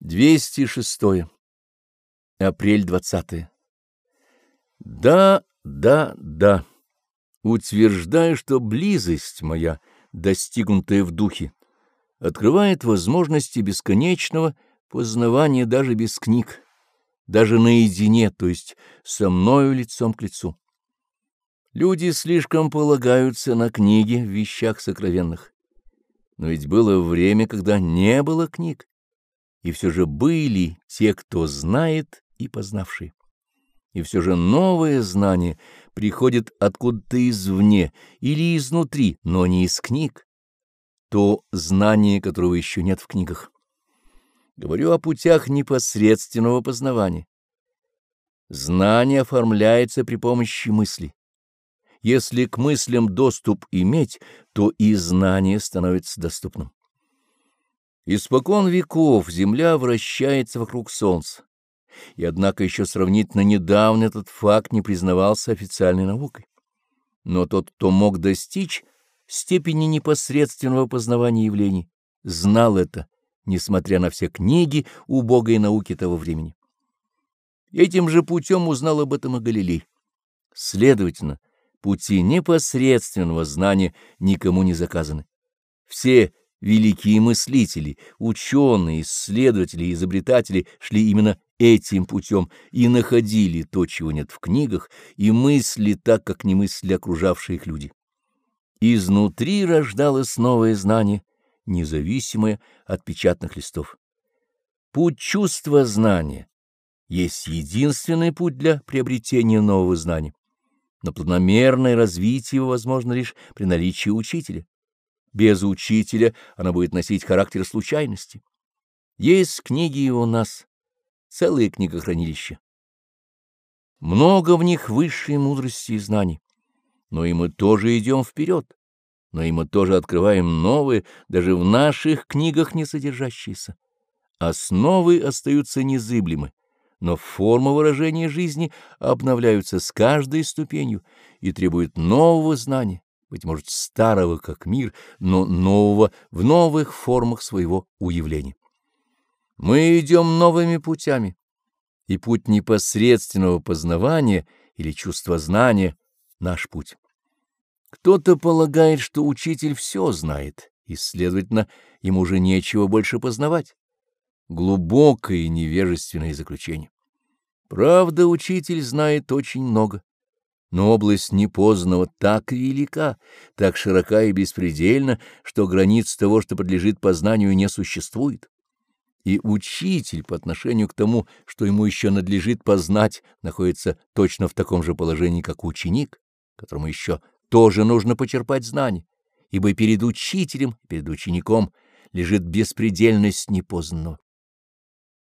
206. Апрель 20. Да, да, да. Утверждаю, что близость моя, достигнутая в духе, открывает возможности бесконечного познавания даже без книг, даже наедине, то есть со мною лицом к лицу. Люди слишком полагаются на книги в вещах сокровенных. Но ведь было время, когда не было книг и все же были те, кто знает и познавший. И все же новое знание приходит откуда-то извне или изнутри, но не из книг. То знание, которого еще нет в книгах. Говорю о путях непосредственного познавания. Знание оформляется при помощи мысли. Если к мыслям доступ иметь, то и знание становится доступным. Испокон веков Земля вращается вокруг Солнца, и однако еще сравнительно недавно этот факт не признавался официальной наукой. Но тот, кто мог достичь степени непосредственного познавания явлений, знал это, несмотря на все книги убогой науки того времени. Этим же путем узнал об этом и Галилей. Следовательно, пути непосредственного знания никому не заказаны. Все Великие мыслители, ученые, исследователи изобретатели шли именно этим путем и находили то, чего нет в книгах, и мысли так, как не мысли окружавшие их люди. Изнутри рождалось новое знание, независимое от печатных листов. Путь чувства знания есть единственный путь для приобретения нового знания, но планомерное развитие его возможно лишь при наличии учителя. Без учителя она будет носить характер случайности. Есть книги и у нас, целые книгохранилища. Много в них высшей мудрости и знаний. Но и мы тоже идем вперед, но и мы тоже открываем новые, даже в наших книгах не содержащиеся. Основы остаются незыблемы, но формы выражения жизни обновляются с каждой ступенью и требуют нового знания быть может, старого как мир, но нового в новых формах своего уявления. Мы идем новыми путями, и путь непосредственного познавания или чувства знания — наш путь. Кто-то полагает, что учитель все знает, и, следовательно, ему уже нечего больше познавать. Глубокое и невежественное заключение. Правда, учитель знает очень много но область непознанного так велика, так широка и беспредельна, что границ того, что подлежит познанию, не существует. И учитель по отношению к тому, что ему еще надлежит познать, находится точно в таком же положении, как ученик, которому еще тоже нужно почерпать знания, ибо перед учителем, перед учеником лежит беспредельность непознанного.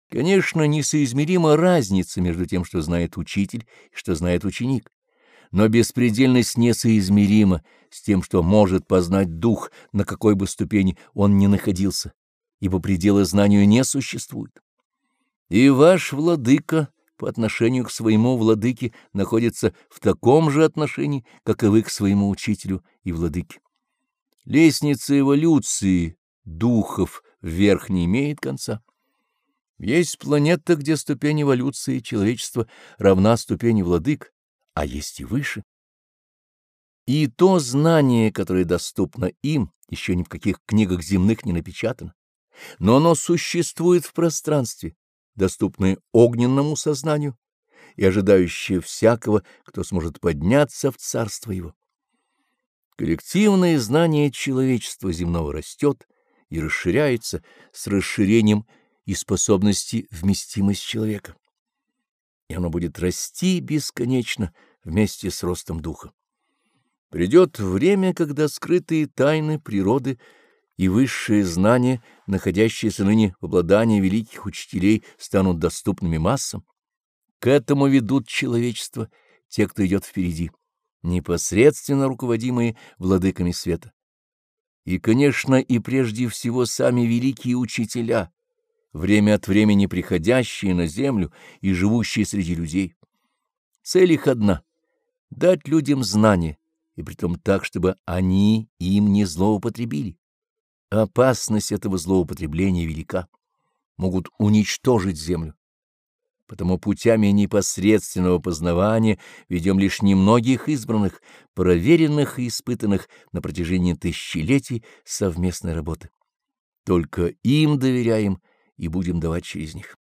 Конечно, несоизмерима разница между тем, что знает учитель и что знает ученик но беспредельность несоизмерима с тем, что может познать дух, на какой бы ступени он ни находился, ибо пределы знанию не существует. И ваш владыка по отношению к своему владыке находится в таком же отношении, как и вы к своему учителю и владыке. Лестница эволюции духов вверх не имеет конца. Есть планета, где ступень эволюции человечества равна ступени владык, а есть и выше. И то знание, которое доступно им, еще ни в каких книгах земных не напечатано, но оно существует в пространстве, доступное огненному сознанию и ожидающее всякого, кто сможет подняться в царство его. Коллективное знание человечества земного растет и расширяется с расширением и способности вместимость человека и оно будет расти бесконечно вместе с ростом духа. Придет время, когда скрытые тайны природы и высшие знания, находящиеся ныне в обладании великих учителей, станут доступными массам. К этому ведут человечество те, кто идет впереди, непосредственно руководимые владыками света. И, конечно, и прежде всего сами великие учителя — время от времени приходящие на землю и живущие среди людей. Цель их одна — дать людям знания, и притом так, чтобы они им не злоупотребили. Опасность этого злоупотребления велика. могут уничтожить Землю. Потому путями непосредственного познавания ведем лишь немногих избранных, проверенных и испытанных на протяжении тысячелетий совместной работы. Только им доверяем и будем давать через них.